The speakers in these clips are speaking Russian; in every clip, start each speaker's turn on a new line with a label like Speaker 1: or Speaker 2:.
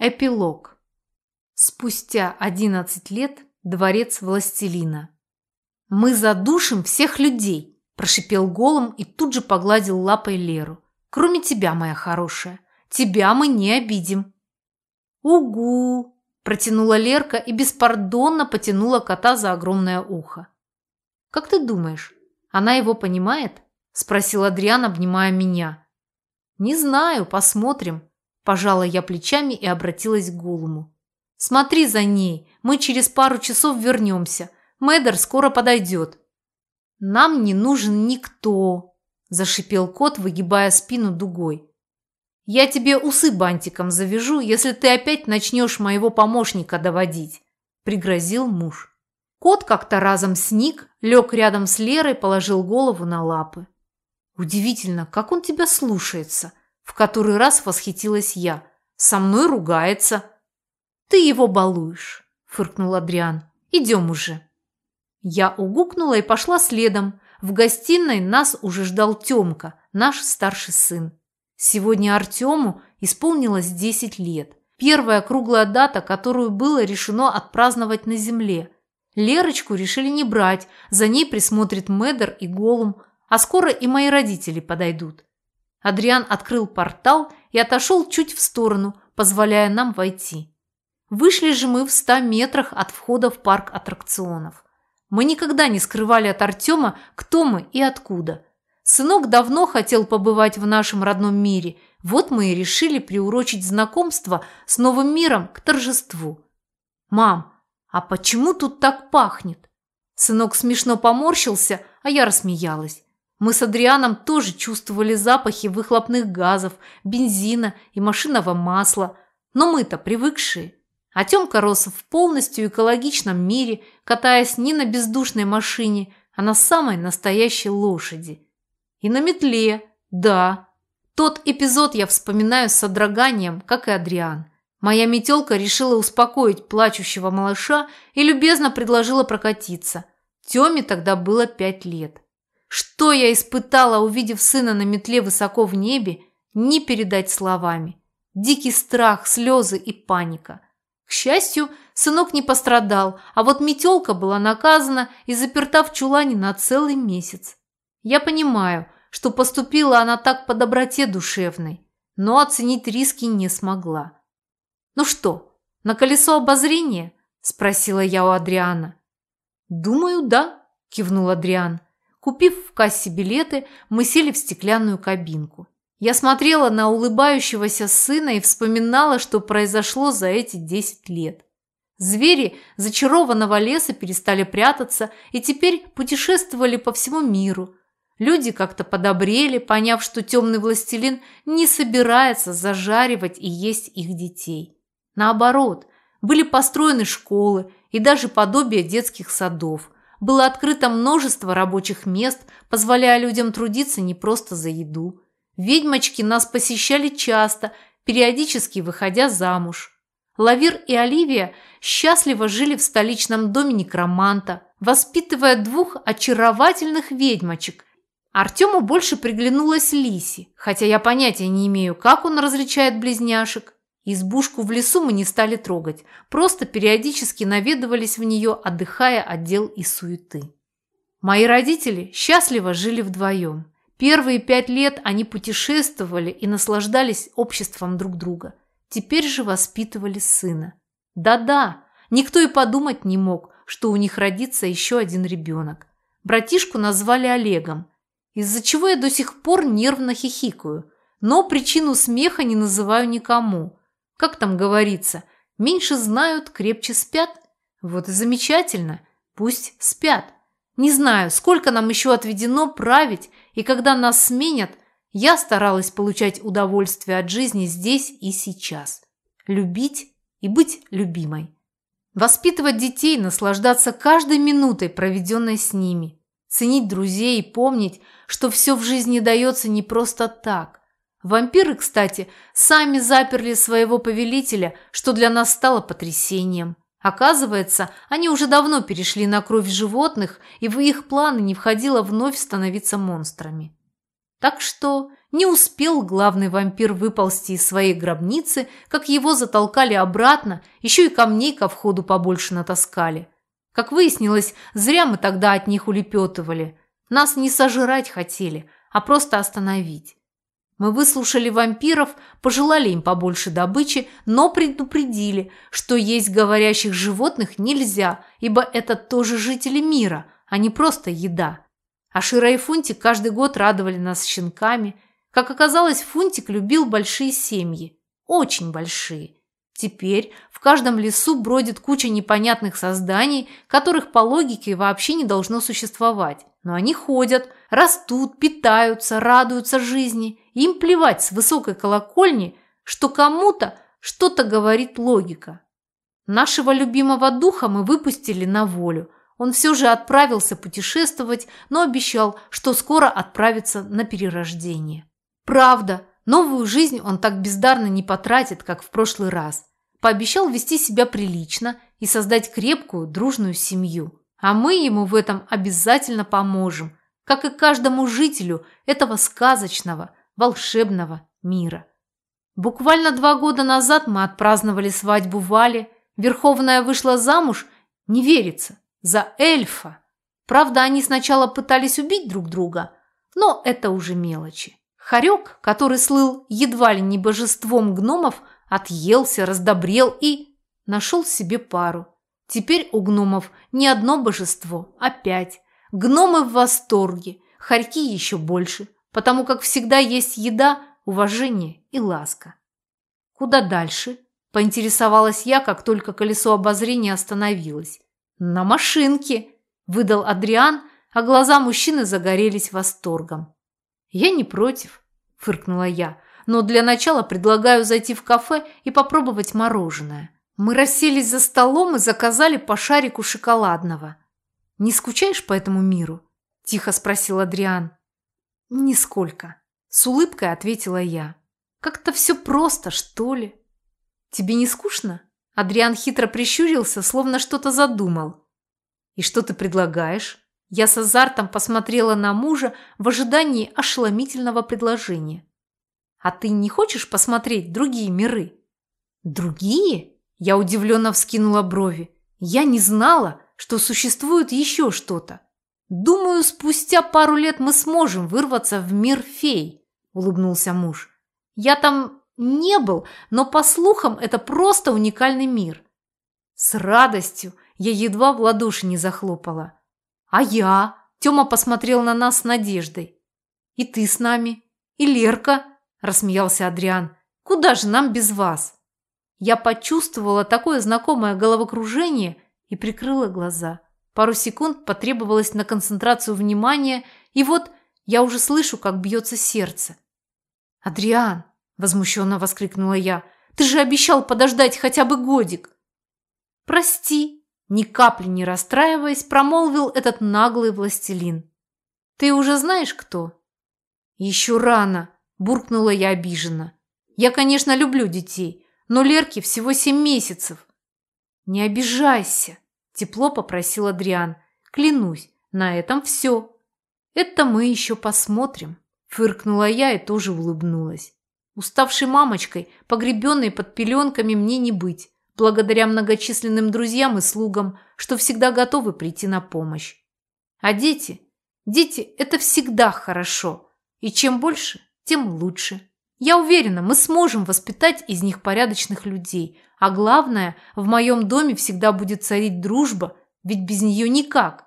Speaker 1: Эпилог. Спустя 11 лет дворец властелина. «Мы задушим всех людей!» – прошипел голым и тут же погладил лапой Леру. «Кроме тебя, моя хорошая. Тебя мы не обидим». «Угу!» – протянула Лерка и беспардонно потянула кота за огромное ухо. «Как ты думаешь, она его понимает?» – спросил Адриан, обнимая меня. «Не знаю, посмотрим», Пожала я плечами и обратилась к Голуму. «Смотри за ней, мы через пару часов вернемся. Мэддер скоро подойдет». «Нам не нужен никто», – зашипел кот, выгибая спину дугой. «Я тебе усы бантиком завяжу, если ты опять начнешь моего помощника доводить», – пригрозил муж. Кот как-то разом сник, лег рядом с Лерой, положил голову на лапы. «Удивительно, как он тебя слушается», в который раз восхитилась я. Со мной ругается. Ты его балуешь, фыркнул Адриан. Идем уже. Я угукнула и пошла следом. В гостиной нас уже ждал Тёмка, наш старший сын. Сегодня Артему исполнилось 10 лет. Первая круглая дата, которую было решено отпраздновать на земле. Лерочку решили не брать, за ней присмотрит Медер и Голум, а скоро и мои родители подойдут. Адриан открыл портал и отошел чуть в сторону, позволяя нам войти. Вышли же мы в ста метрах от входа в парк аттракционов. Мы никогда не скрывали от Артема, кто мы и откуда. Сынок давно хотел побывать в нашем родном мире, вот мы и решили приурочить знакомство с новым миром к торжеству. «Мам, а почему тут так пахнет?» Сынок смешно поморщился, а я рассмеялась. Мы с Адрианом тоже чувствовали запахи выхлопных газов, бензина и машинного масла, но мы-то привыкшие. А Тёмка рос в полностью экологичном мире, катаясь не на бездушной машине, а на самой настоящей лошади. И на метле, да. Тот эпизод я вспоминаю с содроганием, как и Адриан. Моя метелка решила успокоить плачущего малыша и любезно предложила прокатиться. Тёме тогда было пять лет. Что я испытала, увидев сына на метле высоко в небе, не передать словами. Дикий страх, слезы и паника. К счастью, сынок не пострадал, а вот метелка была наказана и заперта в чулане на целый месяц. Я понимаю, что поступила она так по доброте душевной, но оценить риски не смогла. «Ну что, на колесо обозрения?» – спросила я у Адриана. «Думаю, да», – кивнул Адриан. Купив в кассе билеты, мы сели в стеклянную кабинку. Я смотрела на улыбающегося сына и вспоминала, что произошло за эти 10 лет. Звери зачарованного леса перестали прятаться и теперь путешествовали по всему миру. Люди как-то подобрели, поняв, что темный властелин не собирается зажаривать и есть их детей. Наоборот, были построены школы и даже подобие детских садов – было открыто множество рабочих мест, позволяя людям трудиться не просто за еду. Ведьмочки нас посещали часто, периодически выходя замуж. Лавир и Оливия счастливо жили в столичном доме некроманта, воспитывая двух очаровательных ведьмочек. Артему больше приглянулась Лиси, хотя я понятия не имею, как он различает близняшек. Избушку в лесу мы не стали трогать, просто периодически наведывались в нее, отдыхая от дел и суеты. Мои родители счастливо жили вдвоем. Первые пять лет они путешествовали и наслаждались обществом друг друга. Теперь же воспитывали сына. Да-да, никто и подумать не мог, что у них родится еще один ребенок. Братишку назвали Олегом, из-за чего я до сих пор нервно хихикаю, но причину смеха не называю никому – как там говорится, меньше знают, крепче спят? Вот и замечательно, пусть спят. Не знаю, сколько нам еще отведено править, и когда нас сменят, я старалась получать удовольствие от жизни здесь и сейчас. Любить и быть любимой. Воспитывать детей, наслаждаться каждой минутой, проведенной с ними. Ценить друзей и помнить, что все в жизни дается не просто так. Вампиры, кстати, сами заперли своего повелителя, что для нас стало потрясением. Оказывается, они уже давно перешли на кровь животных, и в их планы не входило вновь становиться монстрами. Так что не успел главный вампир выползти из своей гробницы, как его затолкали обратно, еще и камней ко входу побольше натаскали. Как выяснилось, зря мы тогда от них улепетывали. Нас не сожрать хотели, а просто остановить. Мы выслушали вампиров, пожелали им побольше добычи, но предупредили, что есть говорящих животных нельзя, ибо это тоже жители мира, а не просто еда. А Шира и Фунтик каждый год радовали нас щенками. Как оказалось, Фунтик любил большие семьи. Очень большие. Теперь в каждом лесу бродит куча непонятных созданий, которых по логике вообще не должно существовать. Но они ходят, растут, питаются, радуются жизни. Им плевать с высокой колокольни, что кому-то что-то говорит логика. Нашего любимого духа мы выпустили на волю. Он все же отправился путешествовать, но обещал, что скоро отправится на перерождение. Правда, новую жизнь он так бездарно не потратит, как в прошлый раз. Пообещал вести себя прилично и создать крепкую, дружную семью. А мы ему в этом обязательно поможем, как и каждому жителю этого сказочного, волшебного мира. Буквально два года назад мы отпраздновали свадьбу Вали. Верховная вышла замуж, не верится, за эльфа. Правда, они сначала пытались убить друг друга, но это уже мелочи. Хорек, который слыл едва ли не божеством гномов, отъелся, раздобрел и нашел себе пару. Теперь у гномов не одно божество, а пять. Гномы в восторге, хорьки еще больше, потому как всегда есть еда, уважение и ласка. Куда дальше? Поинтересовалась я, как только колесо обозрения остановилось. На машинке, выдал Адриан, а глаза мужчины загорелись восторгом. Я не против, фыркнула я, но для начала предлагаю зайти в кафе и попробовать мороженое. Мы расселись за столом и заказали по шарику шоколадного. «Не скучаешь по этому миру?» – тихо спросил Адриан. «Нисколько», – с улыбкой ответила я. «Как-то все просто, что ли?» «Тебе не скучно?» Адриан хитро прищурился, словно что-то задумал. «И что ты предлагаешь?» Я с азартом посмотрела на мужа в ожидании ошеломительного предложения. «А ты не хочешь посмотреть другие миры?» «Другие?» Я удивленно вскинула брови. Я не знала, что существует еще что-то. Думаю, спустя пару лет мы сможем вырваться в мир фей, улыбнулся муж. Я там не был, но по слухам это просто уникальный мир. С радостью я едва в ладоши не захлопала. А я? Тёма посмотрел на нас с надеждой. И ты с нами? И Лерка? Рассмеялся Адриан. Куда же нам без вас? Я почувствовала такое знакомое головокружение и прикрыла глаза. Пару секунд потребовалось на концентрацию внимания, и вот я уже слышу, как бьется сердце. «Адриан!» – возмущенно воскликнула я. «Ты же обещал подождать хотя бы годик!» «Прости!» – ни капли не расстраиваясь, промолвил этот наглый властелин. «Ты уже знаешь, кто?» «Еще рано!» – буркнула я обиженно. «Я, конечно, люблю детей, но Лерке всего семь месяцев. Не обижайся, тепло попросил Адриан. Клянусь, на этом все. Это мы еще посмотрим. Фыркнула я и тоже улыбнулась. Уставшей мамочкой, погребенной под пеленками, мне не быть, благодаря многочисленным друзьям и слугам, что всегда готовы прийти на помощь. А дети? Дети – это всегда хорошо. И чем больше, тем лучше. Я уверена, мы сможем воспитать из них порядочных людей. А главное, в моем доме всегда будет царить дружба, ведь без нее никак.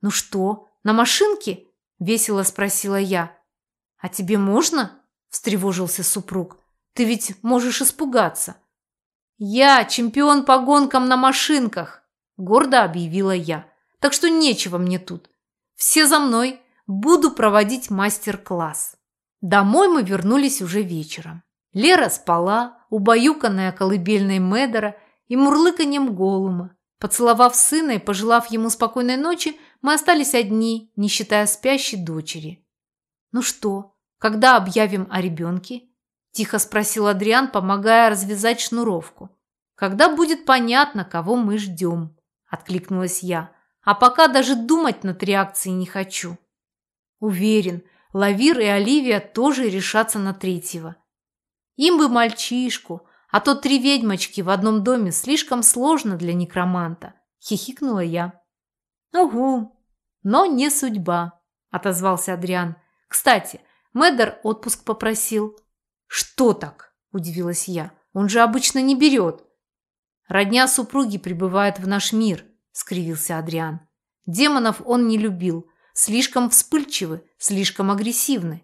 Speaker 1: «Ну что, на машинке?» – весело спросила я. «А тебе можно?» – встревожился супруг. «Ты ведь можешь испугаться». «Я чемпион по гонкам на машинках», – гордо объявила я. «Так что нечего мне тут. Все за мной. Буду проводить мастер-класс». Домой мы вернулись уже вечером. Лера спала, убаюканная колыбельной Медора и мурлыканьем голума. Поцеловав сына и пожелав ему спокойной ночи, мы остались одни, не считая спящей дочери. «Ну что, когда объявим о ребенке?» – тихо спросил Адриан, помогая развязать шнуровку. «Когда будет понятно, кого мы ждем?» – откликнулась я. «А пока даже думать над реакцией не хочу». «Уверен, Лавир и Оливия тоже решатся на третьего. Им бы мальчишку, а то три ведьмочки в одном доме слишком сложно для некроманта, хихикнула я. Угу, но не судьба, отозвался Адриан. Кстати, Мэддер отпуск попросил. Что так? удивилась я. Он же обычно не берет. Родня супруги прибывает в наш мир, скривился Адриан. Демонов он не любил, слишком вспыльчивы, слишком агрессивны.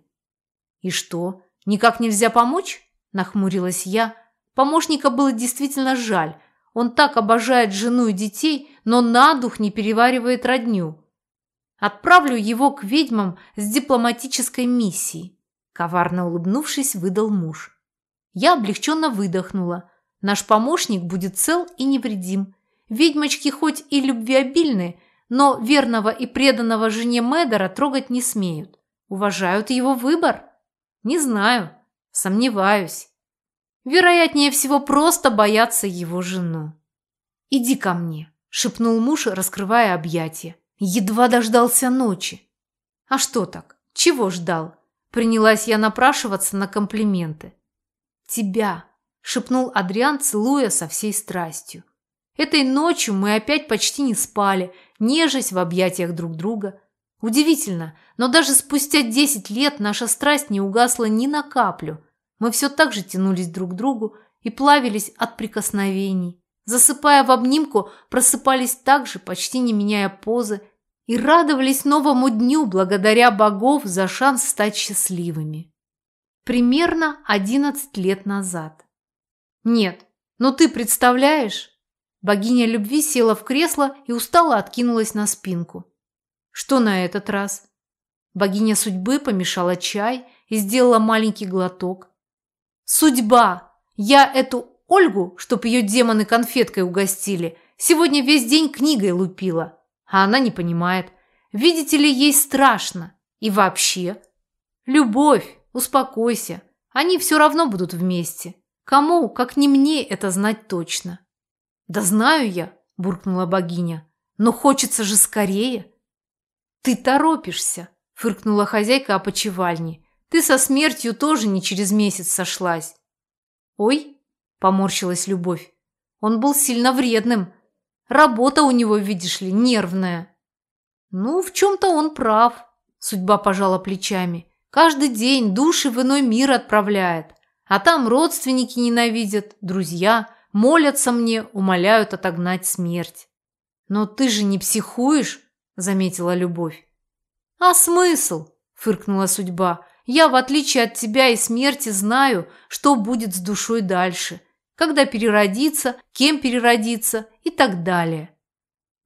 Speaker 1: И что, никак нельзя помочь? Нахмурилась я. Помощника было действительно жаль. Он так обожает жену и детей, но на дух не переваривает родню. Отправлю его к ведьмам с дипломатической миссией. Коварно улыбнувшись, выдал муж. Я облегченно выдохнула. Наш помощник будет цел и невредим. Ведьмочки хоть и любвеобильны, но верного и преданного жене Медора трогать не смеют. Уважают его выбор? Не знаю. Сомневаюсь. Вероятнее всего, просто боятся его жену. «Иди ко мне», – шепнул муж, раскрывая объятия. Едва дождался ночи. А что так? Чего ждал? Принялась я напрашиваться на комплименты. «Тебя», – шепнул Адриан, целуя со всей страстью. Этой ночью мы опять почти не спали, нежась в объятиях друг друга. Удивительно, но даже спустя десять лет наша страсть не угасла ни на каплю. Мы все так же тянулись друг к другу и плавились от прикосновений. Засыпая в обнимку, просыпались так же, почти не меняя позы, и радовались новому дню благодаря богов за шанс стать счастливыми. Примерно одиннадцать лет назад. Нет, но ты представляешь? Богиня любви села в кресло и устало откинулась на спинку. Что на этот раз? Богиня судьбы помешала чай и сделала маленький глоток. Судьба! Я эту Ольгу, чтоб ее демоны конфеткой угостили, сегодня весь день книгой лупила. А она не понимает. Видите ли, ей страшно. И вообще. Любовь, успокойся. Они все равно будут вместе. Кому, как не мне, это знать точно. Да знаю я, буркнула богиня. Но хочется же скорее. Ты торопишься, фыркнула хозяйка опочивальни. Ты со смертью тоже не через месяц сошлась. Ой, поморщилась Любовь. Он был сильно вредным. Работа у него, видишь ли, нервная. Ну, в чем-то он прав. Судьба пожала плечами. Каждый день души в иной мир отправляет. А там родственники ненавидят, друзья, молятся мне, умоляют отогнать смерть. Но ты же не психуешь, заметила Любовь. А смысл? Фыркнула судьба. Я, в отличие от тебя и смерти, знаю, что будет с душой дальше, когда переродиться, кем переродиться и так далее.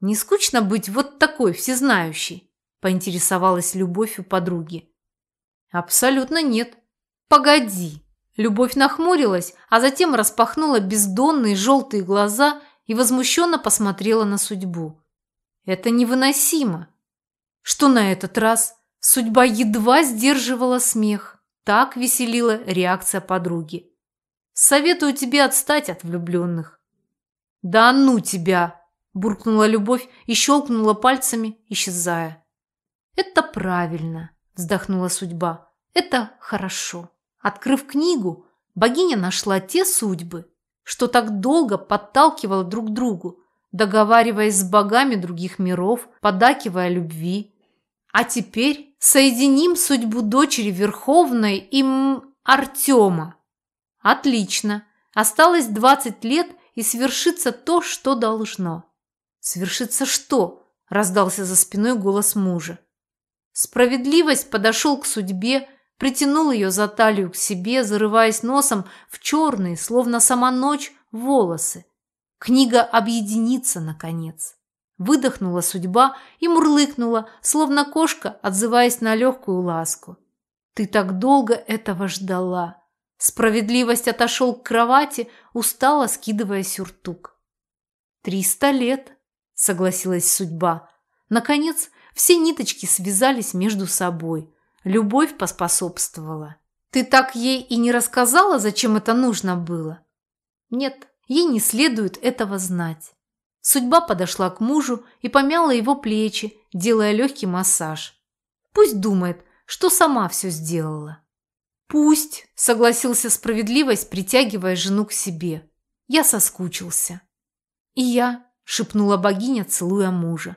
Speaker 1: Не скучно быть вот такой всезнающей? Поинтересовалась Любовь у подруги. Абсолютно нет. Погоди. Любовь нахмурилась, а затем распахнула бездонные желтые глаза и возмущенно посмотрела на судьбу. Это невыносимо. Что на этот раз? Судьба едва сдерживала смех. Так веселила реакция подруги. «Советую тебе отстать от влюбленных». «Да ну тебя!» – буркнула Любовь и щелкнула пальцами, исчезая. «Это правильно», – вздохнула судьба. «Это хорошо». Открыв книгу, богиня нашла те судьбы, что так долго подталкивала друг другу, договариваясь с богами других миров, подакивая любви. А теперь Соединим судьбу дочери Верховной и м, Артема. Отлично. Осталось 20 лет и свершится то, что должно. Свершится что? Раздался за спиной голос мужа. Справедливость подошел к судьбе, притянул ее за талию к себе, зарываясь носом в черные, словно сама ночь, волосы. Книга объединится, наконец. Выдохнула судьба и мурлыкнула, словно кошка, отзываясь на легкую ласку. «Ты так долго этого ждала!» Справедливость отошел к кровати, устало скидывая сюртук. «Триста лет!» – согласилась судьба. Наконец, все ниточки связались между собой. Любовь поспособствовала. «Ты так ей и не рассказала, зачем это нужно было?» «Нет, ей не следует этого знать». Судьба подошла к мужу и помяла его плечи, делая легкий массаж. Пусть думает, что сама все сделала. «Пусть», – согласился справедливость, притягивая жену к себе. Я соскучился. «И я», – шепнула богиня, целуя мужа.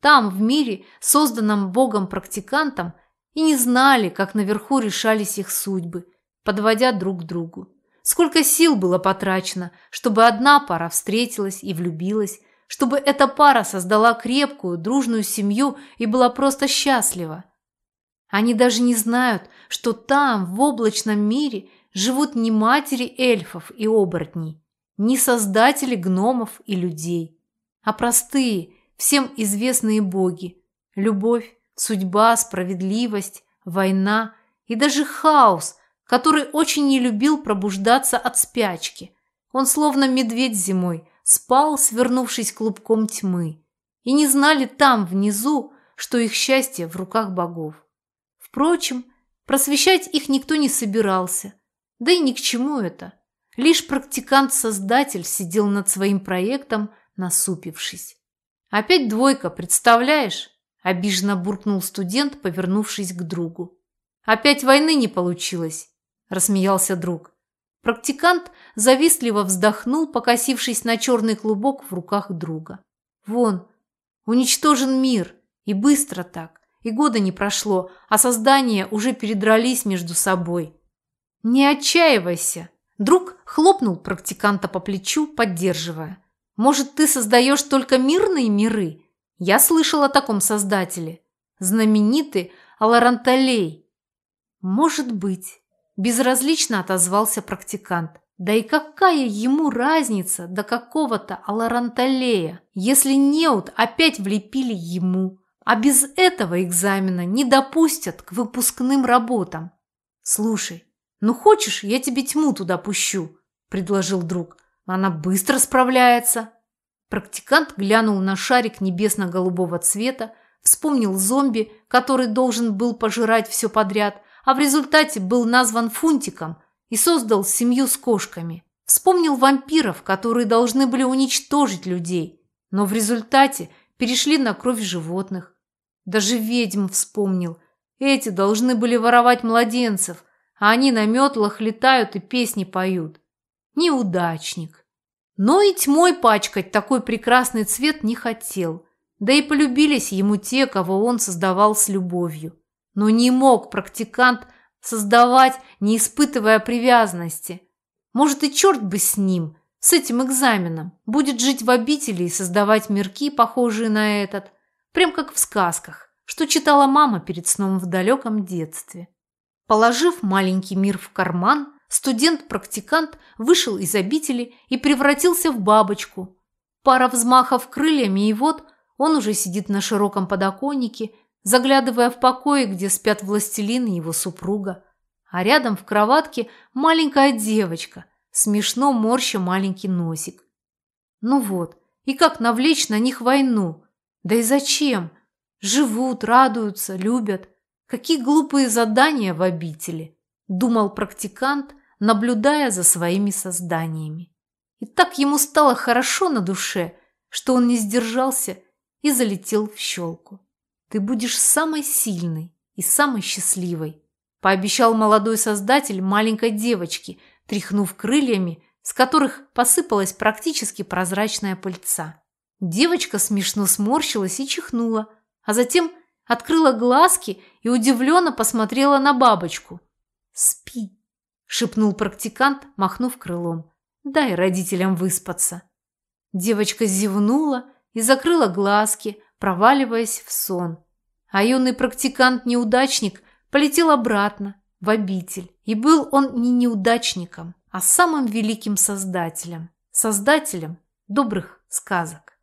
Speaker 1: Там, в мире, созданном богом-практикантом, и не знали, как наверху решались их судьбы, подводя друг к другу. Сколько сил было потрачено, чтобы одна пара встретилась и влюбилась, чтобы эта пара создала крепкую, дружную семью и была просто счастлива. Они даже не знают, что там, в облачном мире, живут не матери эльфов и оборотней, не создатели гномов и людей, а простые, всем известные боги – любовь, судьба, справедливость, война и даже хаос, который очень не любил пробуждаться от спячки. Он словно медведь зимой спал, свернувшись клубком тьмы, и не знали там, внизу, что их счастье в руках богов. Впрочем, просвещать их никто не собирался, да и ни к чему это. Лишь практикант-создатель сидел над своим проектом, насупившись. «Опять двойка, представляешь?» – обиженно буркнул студент, повернувшись к другу. «Опять войны не получилось», – рассмеялся друг. Практикант завистливо вздохнул, покосившись на черный клубок в руках друга. «Вон, уничтожен мир, и быстро так, и года не прошло, а создания уже передрались между собой». «Не отчаивайся!» Друг хлопнул практиканта по плечу, поддерживая. Может, ты создаешь только мирные миры? Я слышал о таком создателе. Знаменитый Аларанталей. Может быть. Безразлично отозвался практикант. Да и какая ему разница до какого-то Аларанталея, если неуд опять влепили ему, а без этого экзамена не допустят к выпускным работам. Слушай, ну хочешь, я тебе тьму туда пущу, предложил друг. Она быстро справляется. Практикант глянул на шарик небесно-голубого цвета, вспомнил зомби, который должен был пожирать все подряд, а в результате был назван Фунтиком и создал семью с кошками. Вспомнил вампиров, которые должны были уничтожить людей, но в результате перешли на кровь животных. Даже ведьм вспомнил. Эти должны были воровать младенцев, а они на метлах летают и песни поют. Неудачник. Но и тьмой пачкать такой прекрасный цвет не хотел. Да и полюбились ему те, кого он создавал с любовью. Но не мог практикант создавать, не испытывая привязанности. Может, и черт бы с ним, с этим экзаменом. Будет жить в обители и создавать мирки, похожие на этот. Прям как в сказках, что читала мама перед сном в далеком детстве. Положив маленький мир в карман, Студент-практикант вышел из обители и превратился в бабочку. Пара взмахов крыльями, и вот он уже сидит на широком подоконнике, заглядывая в покои, где спят властелин и его супруга. А рядом в кроватке маленькая девочка, смешно морща маленький носик. Ну вот, и как навлечь на них войну? Да и зачем? Живут, радуются, любят. Какие глупые задания в обители думал практикант, наблюдая за своими созданиями. И так ему стало хорошо на душе, что он не сдержался и залетел в щелку. «Ты будешь самой сильной и самой счастливой», пообещал молодой создатель маленькой девочки, тряхнув крыльями, с которых посыпалась практически прозрачная пыльца. Девочка смешно сморщилась и чихнула, а затем открыла глазки и удивленно посмотрела на бабочку – «Спи», – шепнул практикант, махнув крылом. «Дай родителям выспаться». Девочка зевнула и закрыла глазки, проваливаясь в сон. А юный практикант-неудачник полетел обратно, в обитель. И был он не неудачником, а самым великим создателем. Создателем добрых сказок.